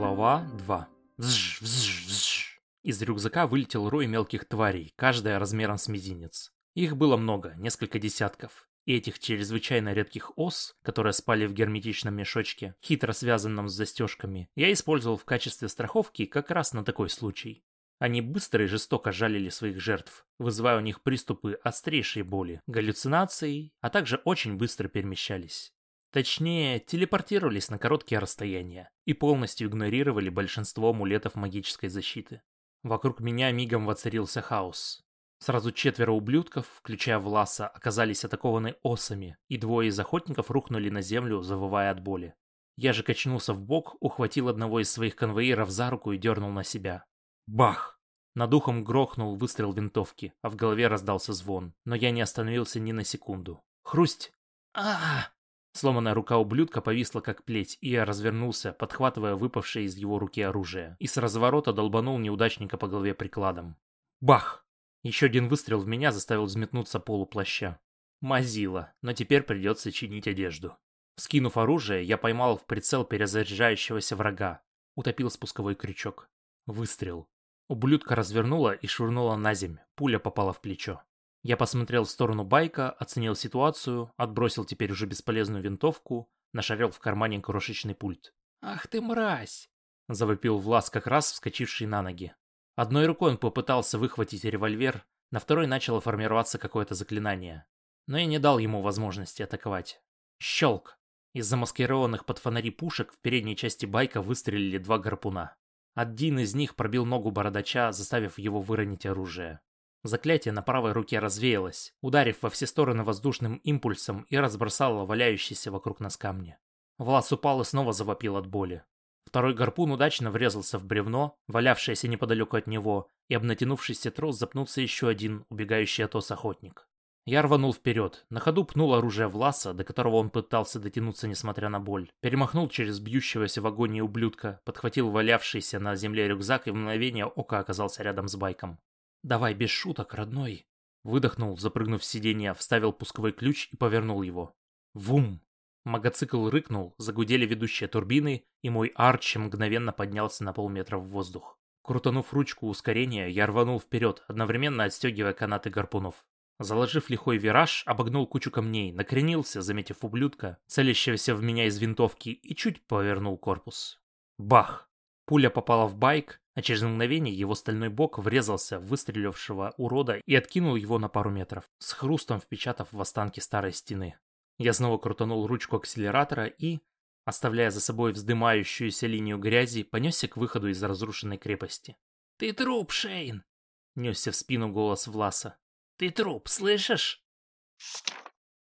Глава 2 Взж, взж, взж. Из рюкзака вылетел рой мелких тварей, каждая размером с мизинец. Их было много, несколько десятков. И этих чрезвычайно редких ос, которые спали в герметичном мешочке, хитро связанном с застежками, я использовал в качестве страховки как раз на такой случай. Они быстро и жестоко жалили своих жертв, вызывая у них приступы острейшей боли, галлюцинаций, а также очень быстро перемещались. Точнее, телепортировались на короткие расстояния и полностью игнорировали большинство амулетов магической защиты. Вокруг меня мигом воцарился хаос. Сразу четверо ублюдков, включая Власа, оказались атакованы осами, и двое из охотников рухнули на землю, завывая от боли. Я же качнулся в бок, ухватил одного из своих конвоиров за руку и дернул на себя. Бах! Над ухом грохнул выстрел винтовки, а в голове раздался звон, но я не остановился ни на секунду. Хрусть! а, Сломанная рука ублюдка повисла как плеть, и я развернулся, подхватывая выпавшее из его руки оружие, и с разворота долбанул неудачника по голове прикладом. Бах! Еще один выстрел в меня заставил взметнуться полу плаща. Мазила, но теперь придется чинить одежду. Скинув оружие, я поймал в прицел перезаряжающегося врага. Утопил спусковой крючок. Выстрел. Ублюдка развернула и швырнула на земь, пуля попала в плечо. Я посмотрел в сторону байка, оценил ситуацию, отбросил теперь уже бесполезную винтовку, нашарил в кармане крошечный пульт. «Ах ты мразь!» — завопил Влас, как раз вскочивший на ноги. Одной рукой он попытался выхватить револьвер, на второй начало формироваться какое-то заклинание. Но я не дал ему возможности атаковать. Щелк! Из замаскированных под фонари пушек в передней части байка выстрелили два гарпуна. Один из них пробил ногу бородача, заставив его выронить оружие. Заклятие на правой руке развеялось, ударив во все стороны воздушным импульсом и разбросало валяющиеся вокруг нас камни. Влас упал и снова завопил от боли. Второй гарпун удачно врезался в бревно, валявшееся неподалеку от него, и об натянувшийся трос запнулся еще один, убегающий от ос охотник. Я рванул вперед, на ходу пнул оружие Власа, до которого он пытался дотянуться несмотря на боль. Перемахнул через бьющегося в агонии ублюдка, подхватил валявшийся на земле рюкзак и в мгновение ока оказался рядом с байком. «Давай без шуток, родной!» Выдохнул, запрыгнув в сиденье, вставил пусковой ключ и повернул его. Вум! Магоцикл рыкнул, загудели ведущие турбины, и мой арч мгновенно поднялся на полметра в воздух. Крутанув ручку ускорения, я рванул вперед, одновременно отстегивая канаты гарпунов. Заложив лихой вираж, обогнул кучу камней, накренился, заметив ублюдка, целящегося в меня из винтовки, и чуть повернул корпус. Бах! Пуля попала в байк, а через мгновение его стальной бок врезался в выстрелившего урода и откинул его на пару метров, с хрустом впечатав в останки старой стены. Я снова крутанул ручку акселератора и, оставляя за собой вздымающуюся линию грязи, понесся к выходу из разрушенной крепости. «Ты труп, Шейн!» — несся в спину голос Власа. Ты труп, слышишь?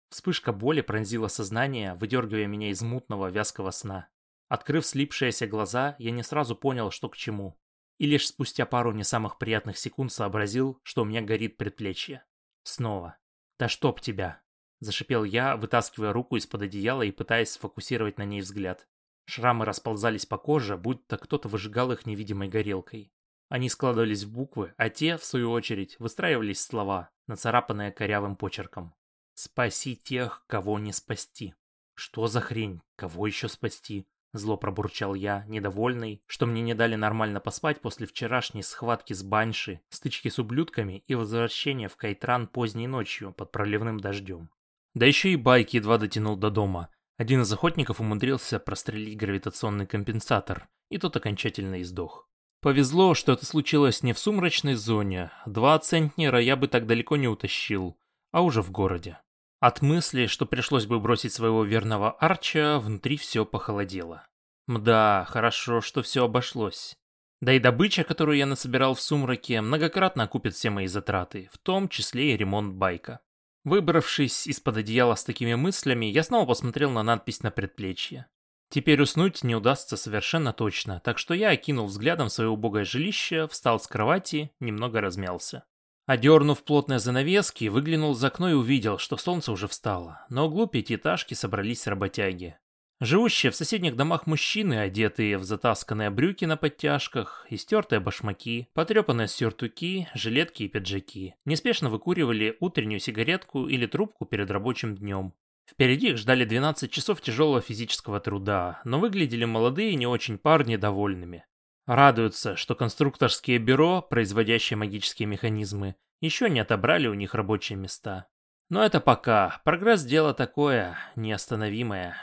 Вспышка боли пронзила сознание, выдергивая меня из мутного вязкого сна. Открыв слипшиеся глаза, я не сразу понял, что к чему. И лишь спустя пару не самых приятных секунд сообразил, что у меня горит предплечье. Снова. «Да чтоб тебя!» Зашипел я, вытаскивая руку из-под одеяла и пытаясь сфокусировать на ней взгляд. Шрамы расползались по коже, будто кто-то выжигал их невидимой горелкой. Они складывались в буквы, а те, в свою очередь, выстраивались в слова, нацарапанные корявым почерком. «Спаси тех, кого не спасти». «Что за хрень? Кого еще спасти?» Зло пробурчал я, недовольный, что мне не дали нормально поспать после вчерашней схватки с Банши, стычки с ублюдками и возвращения в Кайтран поздней ночью под проливным дождем. Да еще и байк едва дотянул до дома. Один из охотников умудрился прострелить гравитационный компенсатор, и тот окончательно издох. Повезло, что это случилось не в сумрачной зоне. Два центнера я бы так далеко не утащил, а уже в городе. От мысли, что пришлось бы бросить своего верного Арча, внутри все похолодело. Мда, хорошо, что все обошлось. Да и добыча, которую я насобирал в сумраке, многократно окупит все мои затраты, в том числе и ремонт байка. Выбравшись из-под одеяла с такими мыслями, я снова посмотрел на надпись на предплечье. Теперь уснуть не удастся совершенно точно, так что я окинул взглядом свое убогое жилище, встал с кровати, немного размялся. Одернув плотные занавески, выглянул за окно и увидел, что солнце уже встало. На углу пятиэтажки собрались работяги. Живущие в соседних домах мужчины, одетые в затасканные брюки на подтяжках, истертые башмаки, потрепанные сюртуки, жилетки и пиджаки, неспешно выкуривали утреннюю сигаретку или трубку перед рабочим днем. Впереди их ждали 12 часов тяжелого физического труда, но выглядели молодые и не очень парни довольными. Радуются, что конструкторские бюро, производящие магические механизмы, еще не отобрали у них рабочие места. Но это пока. Прогресс дело такое, неостановимое.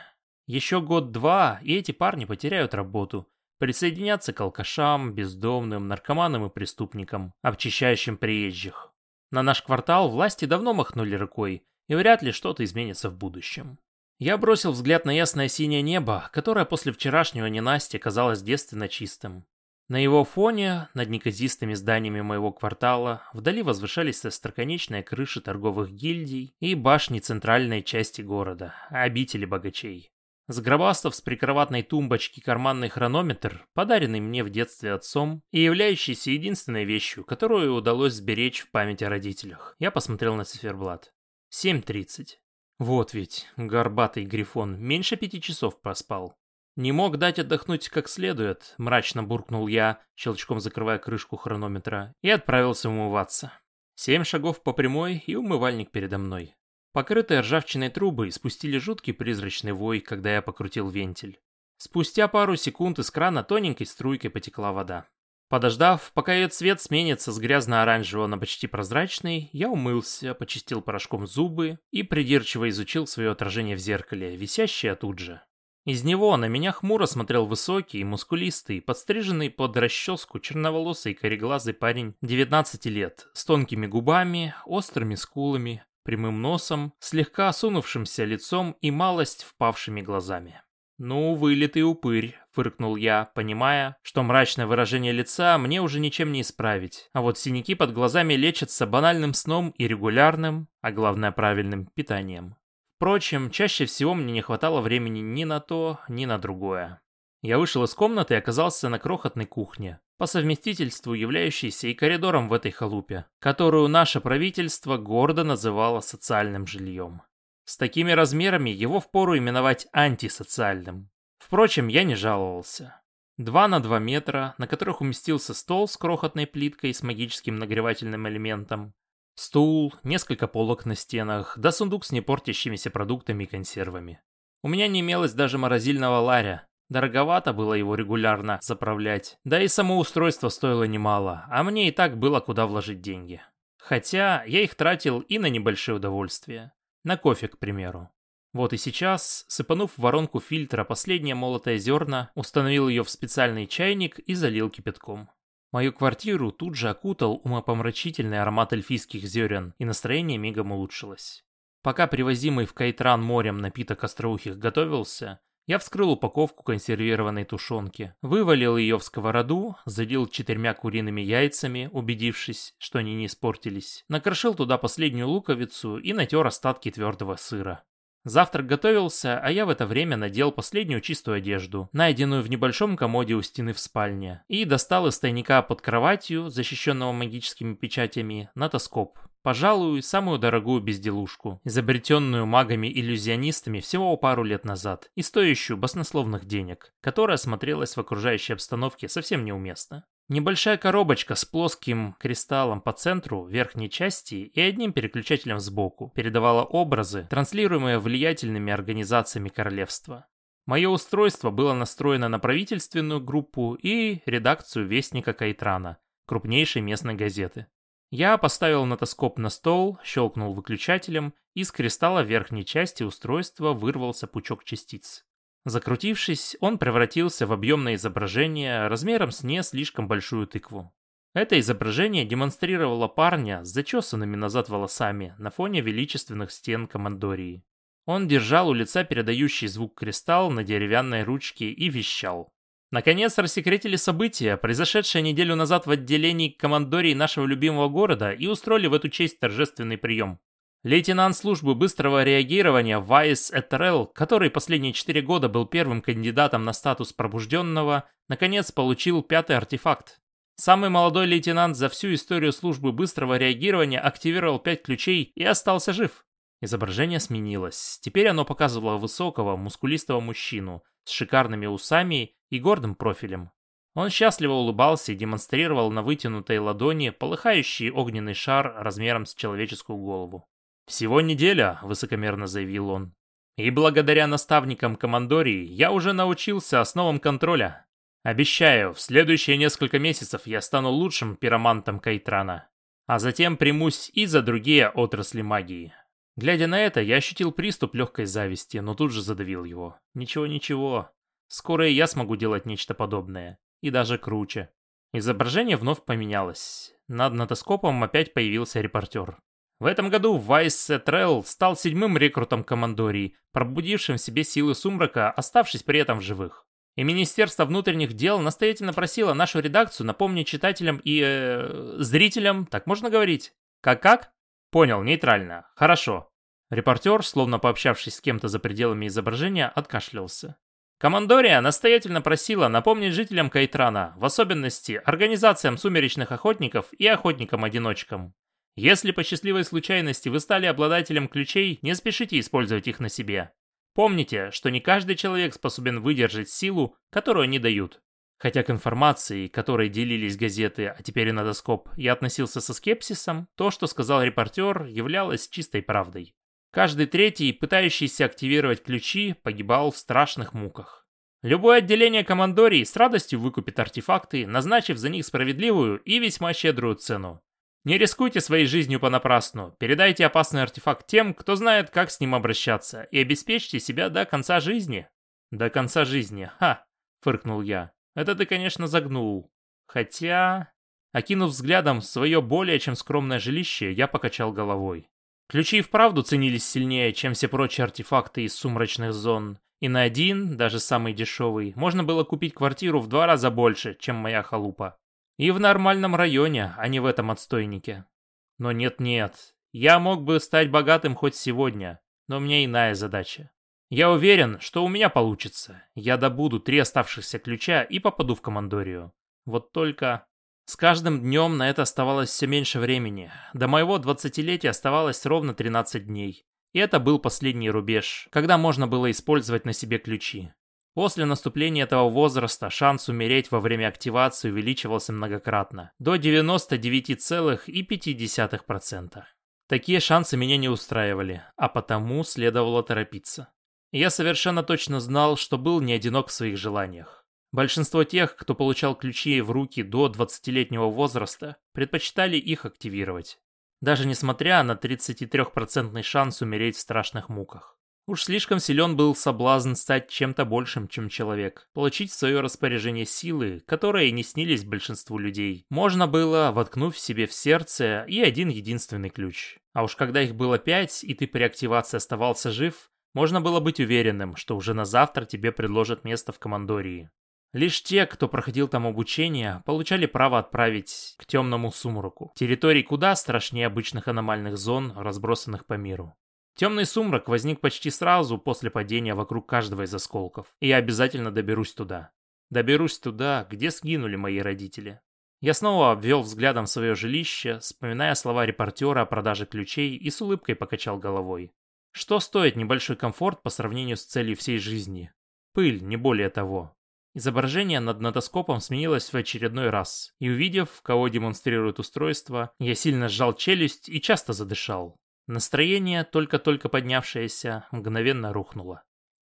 Еще год-два, и эти парни потеряют работу. Присоединятся к алкашам, бездомным, наркоманам и преступникам, обчищающим приезжих. На наш квартал власти давно махнули рукой, и вряд ли что-то изменится в будущем. Я бросил взгляд на ясное синее небо, которое после вчерашнего ненастья казалось девственно чистым. На его фоне, над неказистыми зданиями моего квартала, вдали возвышались остроконечные крыши торговых гильдий и башни центральной части города, обители богачей. Сгробастав с прикроватной тумбочки карманный хронометр, подаренный мне в детстве отцом и являющийся единственной вещью, которую удалось сберечь в памяти о родителях, я посмотрел на циферблат. 7.30. Вот ведь, горбатый грифон, меньше пяти часов проспал. «Не мог дать отдохнуть как следует», — мрачно буркнул я, щелчком закрывая крышку хронометра, и отправился умываться. Семь шагов по прямой и умывальник передо мной. Покрытые ржавчиной трубы испустили жуткий призрачный вой, когда я покрутил вентиль. Спустя пару секунд из крана тоненькой струйкой потекла вода. Подождав, пока ее цвет сменится с грязно-оранжевого на почти прозрачный, я умылся, почистил порошком зубы и придирчиво изучил свое отражение в зеркале, висящее тут же. Из него на меня хмуро смотрел высокий, мускулистый, подстриженный под расческу черноволосый кореглазый парень 19 лет, с тонкими губами, острыми скулами, прямым носом, слегка осунувшимся лицом и малость впавшими глазами. «Ну, вылитый упырь», — фыркнул я, понимая, что мрачное выражение лица мне уже ничем не исправить, а вот синяки под глазами лечатся банальным сном и регулярным, а главное правильным, питанием. Впрочем, чаще всего мне не хватало времени ни на то, ни на другое. Я вышел из комнаты и оказался на крохотной кухне, по совместительству являющейся и коридором в этой халупе, которую наше правительство гордо называло социальным жильем. С такими размерами его впору именовать антисоциальным. Впрочем, я не жаловался. Два на два метра, на которых уместился стол с крохотной плиткой с магическим нагревательным элементом, Стул, несколько полок на стенах, да сундук с непортящимися продуктами и консервами. У меня не имелось даже морозильного ларя. Дороговато было его регулярно заправлять. Да и само устройство стоило немало, а мне и так было куда вложить деньги. Хотя я их тратил и на небольшие удовольствия. На кофе, к примеру. Вот и сейчас, сыпанув в воронку фильтра последнее молотое зерна, установил ее в специальный чайник и залил кипятком. Мою квартиру тут же окутал умопомрачительный аромат эльфийских зерен, и настроение мигом улучшилось. Пока привозимый в Кайтран морем напиток остроухих готовился, я вскрыл упаковку консервированной тушенки, вывалил ее в сковороду, залил четырьмя куриными яйцами, убедившись, что они не испортились, накрошил туда последнюю луковицу и натер остатки твердого сыра. Завтрак готовился, а я в это время надел последнюю чистую одежду, найденную в небольшом комоде у стены в спальне, и достал из тайника под кроватью, защищенного магическими печатями, натоскоп. Пожалуй, самую дорогую безделушку, изобретенную магами-иллюзионистами всего пару лет назад, и стоящую баснословных денег, которая смотрелась в окружающей обстановке совсем неуместно. Небольшая коробочка с плоским кристаллом по центру верхней части и одним переключателем сбоку передавала образы, транслируемые влиятельными организациями королевства. Мое устройство было настроено на правительственную группу и редакцию Вестника Кайтрана, крупнейшей местной газеты. Я поставил нотоскоп на стол, щелкнул выключателем, и с кристалла верхней части устройства вырвался пучок частиц. Закрутившись, он превратился в объемное изображение размером с не слишком большую тыкву. Это изображение демонстрировало парня с зачесанными назад волосами на фоне величественных стен командории. Он держал у лица передающий звук кристалл на деревянной ручке и вещал. Наконец рассекретили события, произошедшее неделю назад в отделении командории нашего любимого города и устроили в эту честь торжественный прием. Лейтенант службы быстрого реагирования Вайс Этерел, который последние четыре года был первым кандидатом на статус пробужденного, наконец получил пятый артефакт. Самый молодой лейтенант за всю историю службы быстрого реагирования активировал пять ключей и остался жив. Изображение сменилось. Теперь оно показывало высокого, мускулистого мужчину с шикарными усами и гордым профилем. Он счастливо улыбался и демонстрировал на вытянутой ладони полыхающий огненный шар размером с человеческую голову. «Всего неделя», — высокомерно заявил он. И благодаря наставникам командории я уже научился основам контроля. Обещаю, в следующие несколько месяцев я стану лучшим пиромантом Кайтрана. А затем примусь и за другие отрасли магии. Глядя на это, я ощутил приступ легкой зависти, но тут же задавил его. Ничего-ничего. Скоро и я смогу делать нечто подобное. И даже круче. Изображение вновь поменялось. Над нотоскопом опять появился репортер. В этом году Вайс Сетрелл стал седьмым рекрутом командории, пробудившим в себе силы сумрака, оставшись при этом в живых. И Министерство внутренних дел настоятельно просило нашу редакцию напомнить читателям и... Э, зрителям, так можно говорить? Как-как? Понял, нейтрально. Хорошо. Репортер, словно пообщавшись с кем-то за пределами изображения, откашлялся. Командория настоятельно просила напомнить жителям Кайтрана, в особенности организациям сумеречных охотников и охотникам-одиночкам, если по счастливой случайности вы стали обладателем ключей, не спешите использовать их на себе. Помните, что не каждый человек способен выдержать силу, которую они дают. Хотя к информации, которой делились газеты, а теперь и надоскоп, я относился со скепсисом, то, что сказал репортер, являлось чистой правдой. Каждый третий, пытающийся активировать ключи, погибал в страшных муках. Любое отделение командорий с радостью выкупит артефакты, назначив за них справедливую и весьма щедрую цену. Не рискуйте своей жизнью понапрасну, передайте опасный артефакт тем, кто знает, как с ним обращаться, и обеспечьте себя до конца жизни. До конца жизни, ха, фыркнул я. Это ты, конечно, загнул. Хотя... Окинув взглядом свое более чем скромное жилище, я покачал головой. Ключи и вправду ценились сильнее, чем все прочие артефакты из сумрачных зон. И на один, даже самый дешевый, можно было купить квартиру в два раза больше, чем моя халупа. И в нормальном районе, а не в этом отстойнике. Но нет-нет, я мог бы стать богатым хоть сегодня, но у меня иная задача. Я уверен, что у меня получится. Я добуду три оставшихся ключа и попаду в командорию. Вот только... С каждым днем на это оставалось все меньше времени. До моего двадцатилетия оставалось ровно 13 дней. И это был последний рубеж, когда можно было использовать на себе ключи. После наступления этого возраста шанс умереть во время активации увеличивался многократно, до 99,5%. Такие шансы меня не устраивали, а потому следовало торопиться. Я совершенно точно знал, что был не одинок в своих желаниях. Большинство тех, кто получал ключи в руки до 20-летнего возраста, предпочитали их активировать. Даже несмотря на 33% шанс умереть в страшных муках. Уж слишком силен был соблазн стать чем-то большим, чем человек. Получить в свое распоряжение силы, которые не снились большинству людей. Можно было, воткнув себе в сердце и один единственный ключ. А уж когда их было пять, и ты при активации оставался жив, можно было быть уверенным, что уже на завтра тебе предложат место в командории. Лишь те, кто проходил там обучение, получали право отправить к темному сумраку. Территорий куда страшнее обычных аномальных зон, разбросанных по миру. Темный сумрак возник почти сразу после падения вокруг каждого из осколков, и я обязательно доберусь туда. Доберусь туда, где сгинули мои родители. Я снова обвел взглядом свое жилище, вспоминая слова репортера о продаже ключей и с улыбкой покачал головой. Что стоит небольшой комфорт по сравнению с целью всей жизни? Пыль, не более того. Изображение над нотоскопом сменилось в очередной раз, и увидев, кого демонстрирует устройство, я сильно сжал челюсть и часто задышал. Настроение, только-только поднявшееся, мгновенно рухнуло.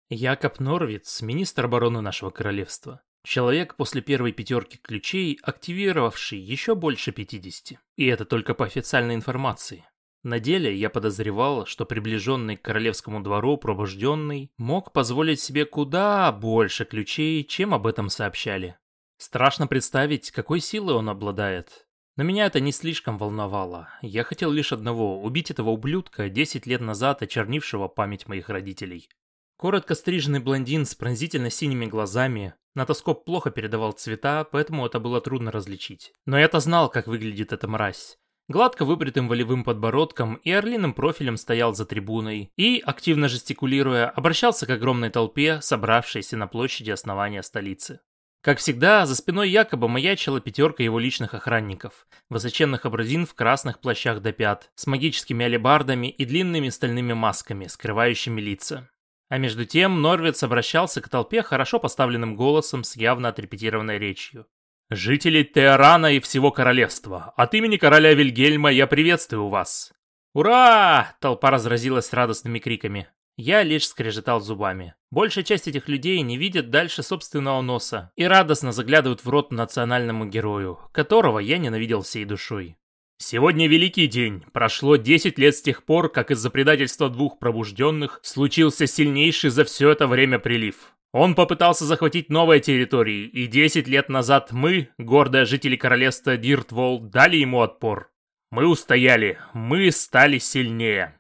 Якоб Норвиц, министр обороны нашего королевства. Человек после первой пятерки ключей, активировавший еще больше 50. И это только по официальной информации. На деле я подозревал, что приближенный к королевскому двору пробужденный мог позволить себе куда больше ключей, чем об этом сообщали. Страшно представить, какой силой он обладает. Но меня это не слишком волновало. Я хотел лишь одного – убить этого ублюдка, 10 лет назад очернившего память моих родителей. Коротко стриженный блондин с пронзительно синими глазами. Натоскоп плохо передавал цвета, поэтому это было трудно различить. Но я-то знал, как выглядит эта мразь. Гладко выбритым волевым подбородком и орлиным профилем стоял за трибуной и, активно жестикулируя, обращался к огромной толпе, собравшейся на площади основания столицы. Как всегда, за спиной якобы маячила пятерка его личных охранников, высоченных образин в красных плащах до пят, с магическими алебардами и длинными стальными масками, скрывающими лица. А между тем Норвиц обращался к толпе хорошо поставленным голосом с явно отрепетированной речью. «Жители Теорана и всего королевства, от имени короля Вильгельма я приветствую вас!» «Ура!» – толпа разразилась радостными криками. Я лишь скрежетал зубами. Большая часть этих людей не видит дальше собственного носа и радостно заглядывают в рот национальному герою, которого я ненавидел всей душой. Сегодня великий день. Прошло 10 лет с тех пор, как из-за предательства двух пробужденных случился сильнейший за все это время прилив. Он попытался захватить новые территории, и 10 лет назад мы, гордые жители королевства Диртвол, дали ему отпор. Мы устояли, мы стали сильнее.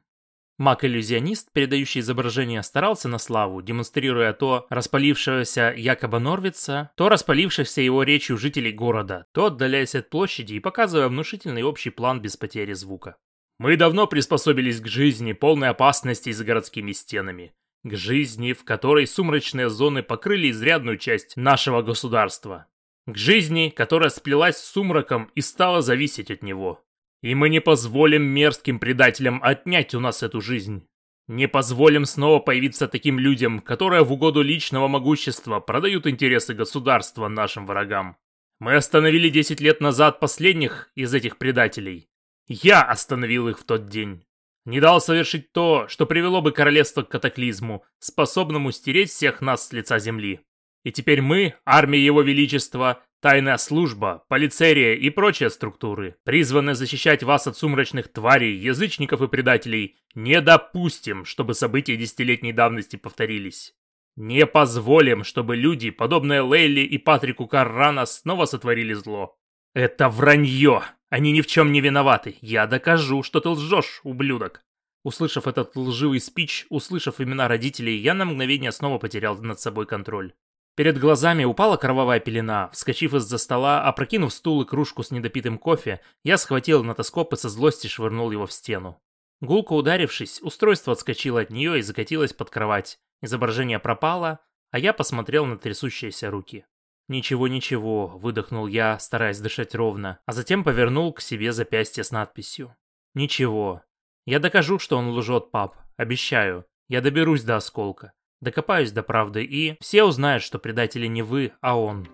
Маг-иллюзионист, передающий изображение, старался на славу, демонстрируя то распалившегося якобы Норвица, то распалившихся его речью жителей города, то отдаляясь от площади и показывая внушительный общий план без потери звука. «Мы давно приспособились к жизни, полной опасности за городскими стенами. К жизни, в которой сумрачные зоны покрыли изрядную часть нашего государства. К жизни, которая сплелась с сумраком и стала зависеть от него. И мы не позволим мерзким предателям отнять у нас эту жизнь. Не позволим снова появиться таким людям, которые в угоду личного могущества продают интересы государства нашим врагам. Мы остановили 10 лет назад последних из этих предателей. Я остановил их в тот день. Не дал совершить то, что привело бы королевство к катаклизму, способному стереть всех нас с лица земли. И теперь мы, армия его величества, Тайная служба, полицерия и прочие структуры, призванные защищать вас от сумрачных тварей, язычников и предателей, не допустим, чтобы события десятилетней давности повторились. Не позволим, чтобы люди, подобные Лейли и Патрику Каррана, снова сотворили зло. Это вранье! Они ни в чем не виноваты. Я докажу, что ты лжешь, ублюдок. Услышав этот лживый спич, услышав имена родителей, я на мгновение снова потерял над собой контроль. Перед глазами упала кровавая пелена. Вскочив из-за стола, опрокинув стул и кружку с недопитым кофе, я схватил нотоскоп и со злости швырнул его в стену. Гулко ударившись, устройство отскочило от нее и закатилось под кровать. Изображение пропало, а я посмотрел на трясущиеся руки. «Ничего-ничего», — выдохнул я, стараясь дышать ровно, а затем повернул к себе запястье с надписью. «Ничего. Я докажу, что он лжет, пап. Обещаю. Я доберусь до осколка. Докопаюсь до правды и все узнают, что предатели не вы, а он.